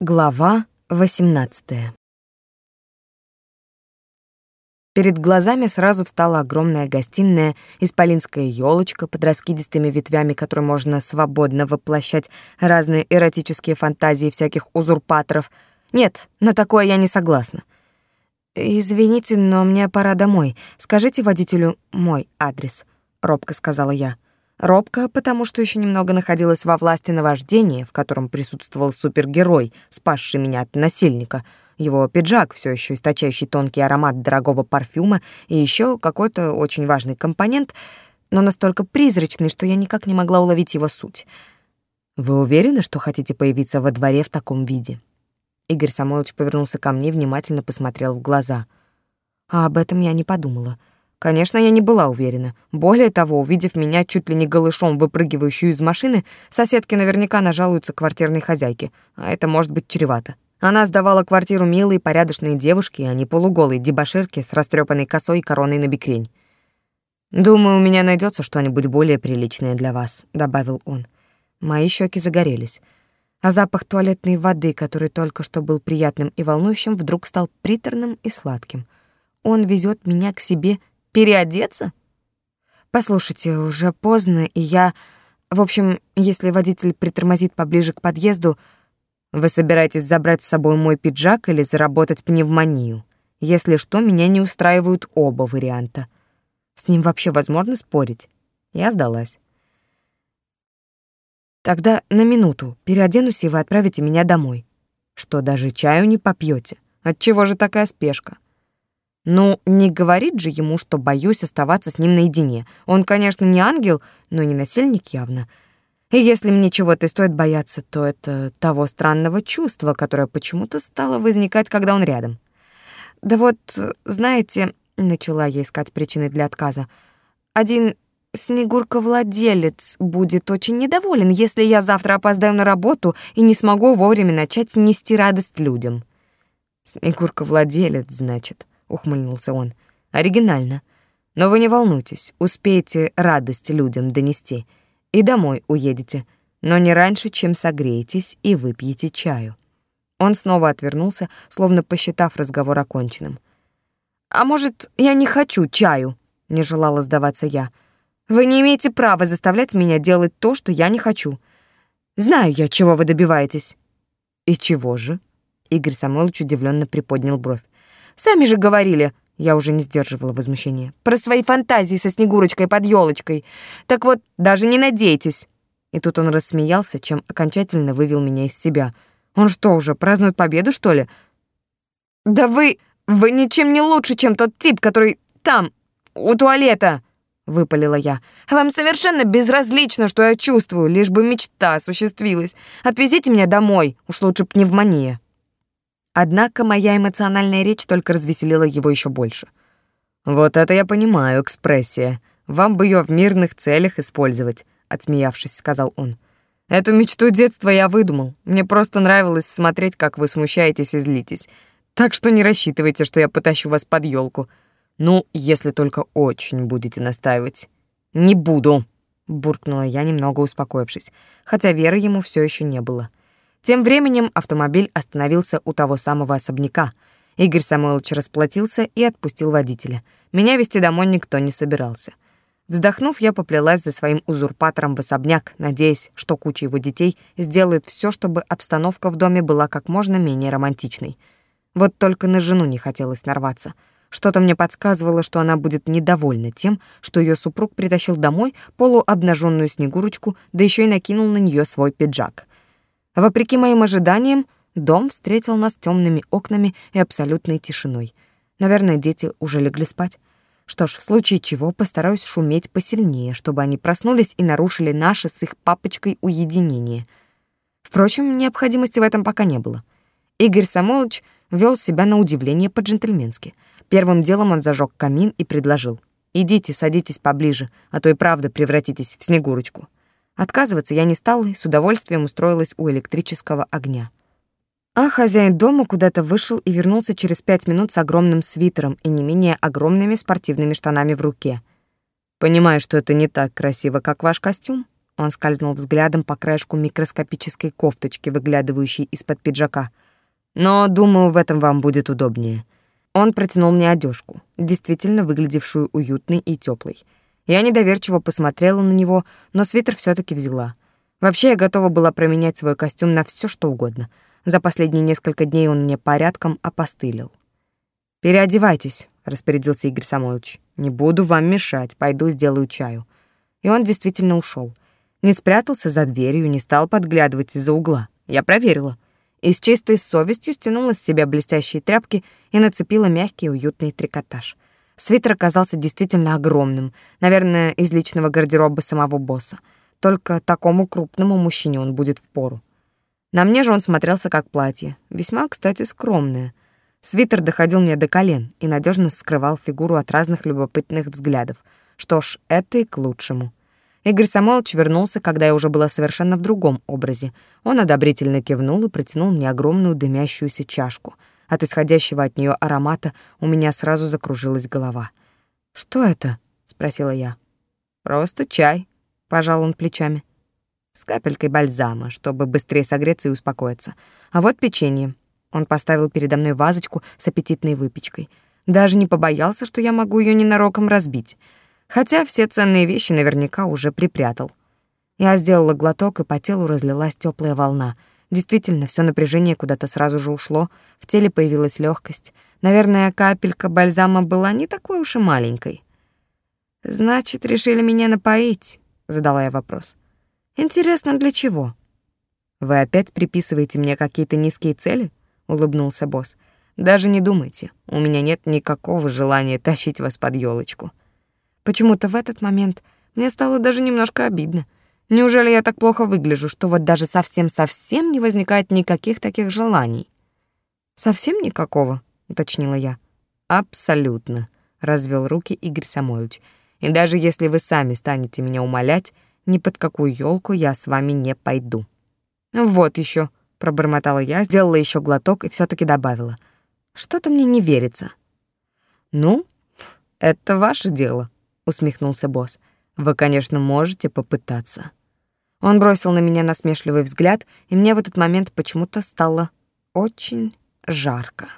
Глава 18. Перед глазами сразу встала огромная гостиная, исполинская елочка под раскидистыми ветвями, которой можно свободно воплощать разные эротические фантазии всяких узурпаторов. Нет, на такое я не согласна. «Извините, но мне пора домой. Скажите водителю мой адрес», — робко сказала я. Робко, потому что еще немного находилась во власти наваждения, в котором присутствовал супергерой, спасший меня от насильника. Его пиджак, все еще источающий тонкий аромат дорогого парфюма, и еще какой-то очень важный компонент, но настолько призрачный, что я никак не могла уловить его суть. «Вы уверены, что хотите появиться во дворе в таком виде?» Игорь Самойлович повернулся ко мне, внимательно посмотрел в глаза. А об этом я не подумала. Конечно, я не была уверена. Более того, увидев меня чуть ли не голышом выпрыгивающую из машины, соседки наверняка нажалуются квартирной хозяйке, а это может быть чревато. Она сдавала квартиру милой, порядочной девушке, а не полуголой дебоширке с растрепанной косой и короной на бикрень. «Думаю, у меня найдется что-нибудь более приличное для вас», — добавил он. Мои щеки загорелись. А запах туалетной воды, который только что был приятным и волнующим, вдруг стал приторным и сладким. Он везет меня к себе Переодеться? Послушайте, уже поздно, и я... В общем, если водитель притормозит поближе к подъезду, вы собираетесь забрать с собой мой пиджак или заработать пневмонию? Если что, меня не устраивают оба варианта. С ним вообще возможно спорить? Я сдалась. Тогда на минуту переоденусь, и вы отправите меня домой. Что, даже чаю не попьете? Отчего же такая спешка? Ну, не говорит же ему, что боюсь оставаться с ним наедине. Он, конечно, не ангел, но не насильник явно. И если мне чего-то стоит бояться, то это того странного чувства, которое почему-то стало возникать, когда он рядом. Да вот, знаете, начала я искать причины для отказа. Один Снегурка-владелец будет очень недоволен, если я завтра опоздаю на работу и не смогу вовремя начать нести радость людям. Снегурка-владелец, значит ухмыльнулся он. Оригинально. Но вы не волнуйтесь, успеете радость людям донести и домой уедете, но не раньше, чем согреетесь и выпьете чаю. Он снова отвернулся, словно посчитав разговор оконченным. А может, я не хочу чаю, не желала сдаваться я. Вы не имеете права заставлять меня делать то, что я не хочу. Знаю я, чего вы добиваетесь. И чего же? Игорь Самойлович удивленно приподнял бровь. Сами же говорили, я уже не сдерживала возмущения, про свои фантазии со Снегурочкой под елочкой. Так вот, даже не надейтесь. И тут он рассмеялся, чем окончательно вывел меня из себя. Он что уже, празднует победу, что ли? Да вы... вы ничем не лучше, чем тот тип, который там, у туалета, выпалила я. Вам совершенно безразлично, что я чувствую, лишь бы мечта осуществилась. Отвезите меня домой, уж лучше пневмония. Однако моя эмоциональная речь только развеселила его еще больше. «Вот это я понимаю, экспрессия. Вам бы ее в мирных целях использовать», — отсмеявшись, сказал он. «Эту мечту детства я выдумал. Мне просто нравилось смотреть, как вы смущаетесь и злитесь. Так что не рассчитывайте, что я потащу вас под елку. Ну, если только очень будете настаивать». «Не буду», — буркнула я, немного успокоившись, хотя веры ему все еще не было. Тем временем автомобиль остановился у того самого особняка. Игорь Самойлович расплатился и отпустил водителя. Меня вести домой никто не собирался. Вздохнув, я поплелась за своим узурпатором в особняк, надеясь, что куча его детей сделает все, чтобы обстановка в доме была как можно менее романтичной. Вот только на жену не хотелось нарваться. Что-то мне подсказывало, что она будет недовольна тем, что ее супруг притащил домой полуобнаженную снегурочку, да еще и накинул на нее свой пиджак. Вопреки моим ожиданиям, дом встретил нас темными окнами и абсолютной тишиной. Наверное, дети уже легли спать. Что ж, в случае чего постараюсь шуметь посильнее, чтобы они проснулись и нарушили наше с их папочкой уединение. Впрочем, необходимости в этом пока не было. Игорь Самойлович вел себя на удивление по-джентльменски. Первым делом он зажег камин и предложил. «Идите, садитесь поближе, а то и правда превратитесь в Снегурочку». Отказываться я не стала и с удовольствием устроилась у электрического огня. А хозяин дома куда-то вышел и вернулся через пять минут с огромным свитером и не менее огромными спортивными штанами в руке. «Понимаю, что это не так красиво, как ваш костюм», Он скользнул взглядом по краешку микроскопической кофточки, выглядывающей из-под пиджака. «Но, думаю, в этом вам будет удобнее». Он протянул мне одежку, действительно выглядевшую уютной и теплой. Я недоверчиво посмотрела на него, но свитер все таки взяла. Вообще, я готова была променять свой костюм на все, что угодно. За последние несколько дней он мне порядком опостылил. «Переодевайтесь», — распорядился Игорь Самойлович. «Не буду вам мешать, пойду сделаю чаю». И он действительно ушел. Не спрятался за дверью, не стал подглядывать из-за угла. Я проверила. И с чистой совестью стянула с себя блестящие тряпки и нацепила мягкий уютный трикотаж. Свитер оказался действительно огромным, наверное, из личного гардероба самого босса. Только такому крупному мужчине он будет впору. На мне же он смотрелся как платье, весьма, кстати, скромное. Свитер доходил мне до колен и надежно скрывал фигуру от разных любопытных взглядов. Что ж, это и к лучшему. Игорь Самойлович вернулся, когда я уже была совершенно в другом образе. Он одобрительно кивнул и протянул мне огромную дымящуюся чашку. От исходящего от нее аромата у меня сразу закружилась голова. «Что это?» — спросила я. «Просто чай», — пожал он плечами. «С капелькой бальзама, чтобы быстрее согреться и успокоиться. А вот печенье». Он поставил передо мной вазочку с аппетитной выпечкой. Даже не побоялся, что я могу ее ненароком разбить — хотя все ценные вещи наверняка уже припрятал. Я сделала глоток, и по телу разлилась теплая волна. Действительно, все напряжение куда-то сразу же ушло, в теле появилась легкость. Наверное, капелька бальзама была не такой уж и маленькой. «Значит, решили меня напоить?» — задала я вопрос. «Интересно, для чего?» «Вы опять приписываете мне какие-то низкие цели?» — улыбнулся босс. «Даже не думайте, у меня нет никакого желания тащить вас под елочку. Почему-то в этот момент мне стало даже немножко обидно. Неужели я так плохо выгляжу, что вот даже совсем-совсем не возникает никаких таких желаний? Совсем никакого, уточнила я. Абсолютно, развел руки Игорь Самойлович. И даже если вы сами станете меня умолять, ни под какую елку я с вами не пойду. Вот еще, пробормотала я, сделала еще глоток и все таки добавила: что-то мне не верится. Ну, это ваше дело, усмехнулся босс. Вы, конечно, можете попытаться. Он бросил на меня насмешливый взгляд, и мне в этот момент почему-то стало очень жарко.